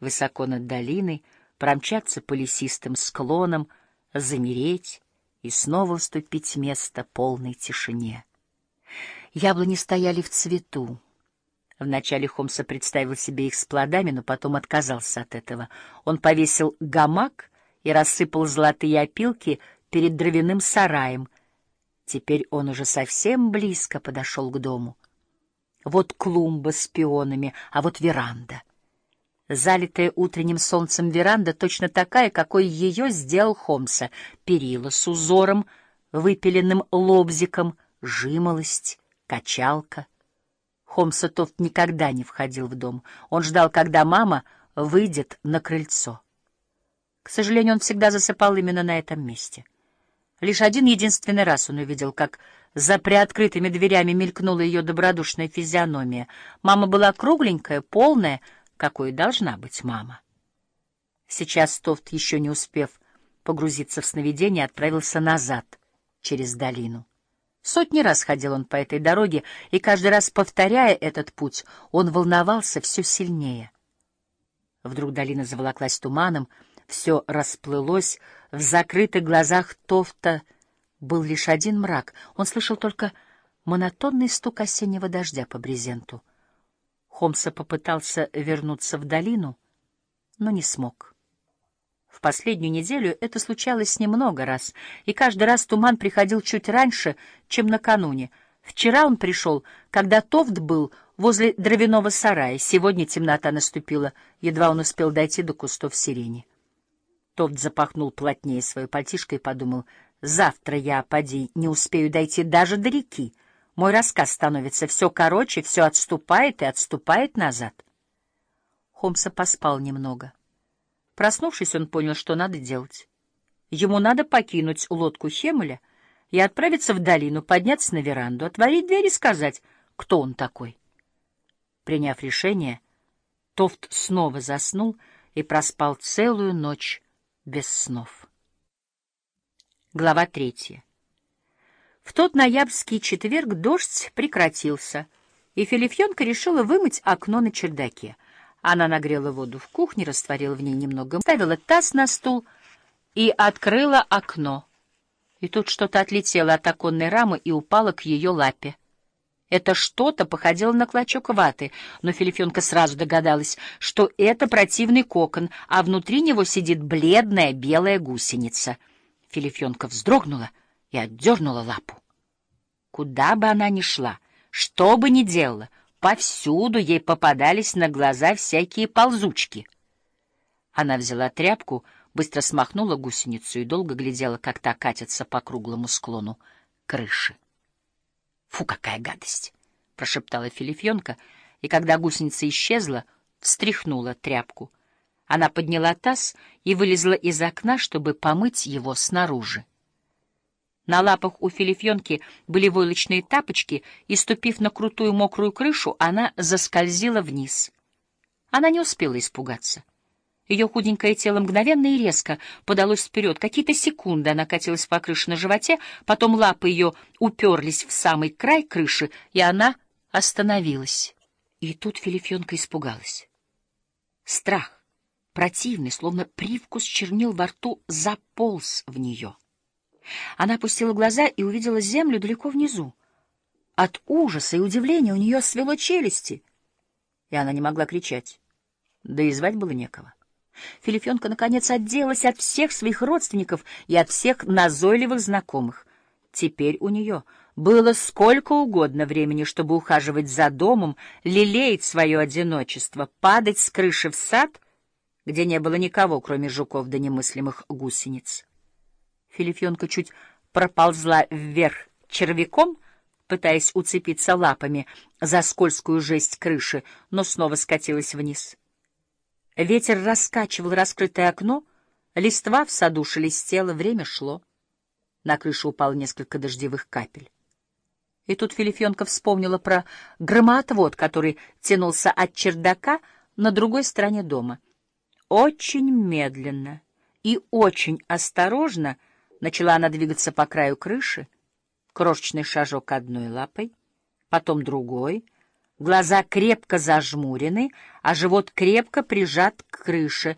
высоко над долиной, промчаться по лесистым склонам, замереть и снова уступить место полной тишине. Яблони стояли в цвету. Вначале Хомса представил себе их с плодами, но потом отказался от этого. Он повесил гамак и рассыпал золотые опилки перед дровяным сараем. Теперь он уже совсем близко подошел к дому. Вот клумба с пионами, а вот веранда. Залитая утренним солнцем веранда точно такая, какой ее сделал Хомса. Перила с узором, выпиленным лобзиком, жимолость, качалка. Хомса Тофт никогда не входил в дом. Он ждал, когда мама выйдет на крыльцо. К сожалению, он всегда засыпал именно на этом месте. Лишь один единственный раз он увидел, как за приоткрытыми дверями мелькнула ее добродушная физиономия. Мама была кругленькая, полная, какой должна быть мама. Сейчас Тофт, еще не успев погрузиться в сновидение, отправился назад, через долину. Сотни раз ходил он по этой дороге, и каждый раз, повторяя этот путь, он волновался все сильнее. Вдруг долина заволоклась туманом, все расплылось, в закрытых глазах Тофта был лишь один мрак. Он слышал только монотонный стук осеннего дождя по брезенту. Хомса попытался вернуться в долину, но не смог. В последнюю неделю это случалось немного раз, и каждый раз туман приходил чуть раньше, чем накануне. Вчера он пришел, когда Тофт был возле дровяного сарая. Сегодня темнота наступила, едва он успел дойти до кустов сирени. Тофт запахнул плотнее свою пальтишко и подумал, «Завтра я, поди, не успею дойти даже до реки. Мой рассказ становится все короче, все отступает и отступает назад». Холмса поспал немного. Проснувшись, он понял, что надо делать. Ему надо покинуть лодку Хемеля и отправиться в долину, подняться на веранду, отворить дверь и сказать, кто он такой. Приняв решение, Тофт снова заснул и проспал целую ночь без снов. Глава третья. В тот ноябрьский четверг дождь прекратился, и Филифьонка решила вымыть окно на чердаке. Она нагрела воду в кухне, растворила в ней немного, ставила таз на стул и открыла окно. И тут что-то отлетело от оконной рамы и упало к ее лапе. Это что-то походило на клочок ваты, но Филифенка сразу догадалась, что это противный кокон, а внутри него сидит бледная белая гусеница. Филифенка вздрогнула и отдернула лапу. Куда бы она ни шла, что бы ни делала, повсюду ей попадались на глаза всякие ползучки. Она взяла тряпку, быстро смахнула гусеницу и долго глядела, как та катится по круглому склону крыши. Фу, какая гадость! — прошептала Филифьонка, и когда гусеница исчезла, встряхнула тряпку. Она подняла таз и вылезла из окна, чтобы помыть его снаружи. На лапах у Филифьонки были войлочные тапочки, и, ступив на крутую мокрую крышу, она заскользила вниз. Она не успела испугаться. Ее худенькое тело мгновенно и резко подалось вперед. Какие-то секунды она катилась по крыше на животе, потом лапы ее уперлись в самый край крыши, и она остановилась. И тут Филифьонка испугалась. Страх, противный, словно привкус чернил во рту, заполз в нее. Она опустила глаза и увидела землю далеко внизу. От ужаса и удивления у нее свело челюсти, и она не могла кричать, да и звать было некого. Филифенка, наконец, отделалась от всех своих родственников и от всех назойливых знакомых. Теперь у нее было сколько угодно времени, чтобы ухаживать за домом, лелеять свое одиночество, падать с крыши в сад, где не было никого, кроме жуков да немыслимых гусениц. Филифенка чуть проползла вверх червяком, пытаясь уцепиться лапами за скользкую жесть крыши, но снова скатилась вниз. Ветер раскачивал раскрытое окно, листва в саду шелестела, время шло. На крышу упало несколько дождевых капель. И тут Филифенка вспомнила про громоотвод, который тянулся от чердака на другой стороне дома. Очень медленно и очень осторожно начала она двигаться по краю крыши, крошечный шажок одной лапой, потом другой — Глаза крепко зажмурены, а живот крепко прижат к крыше,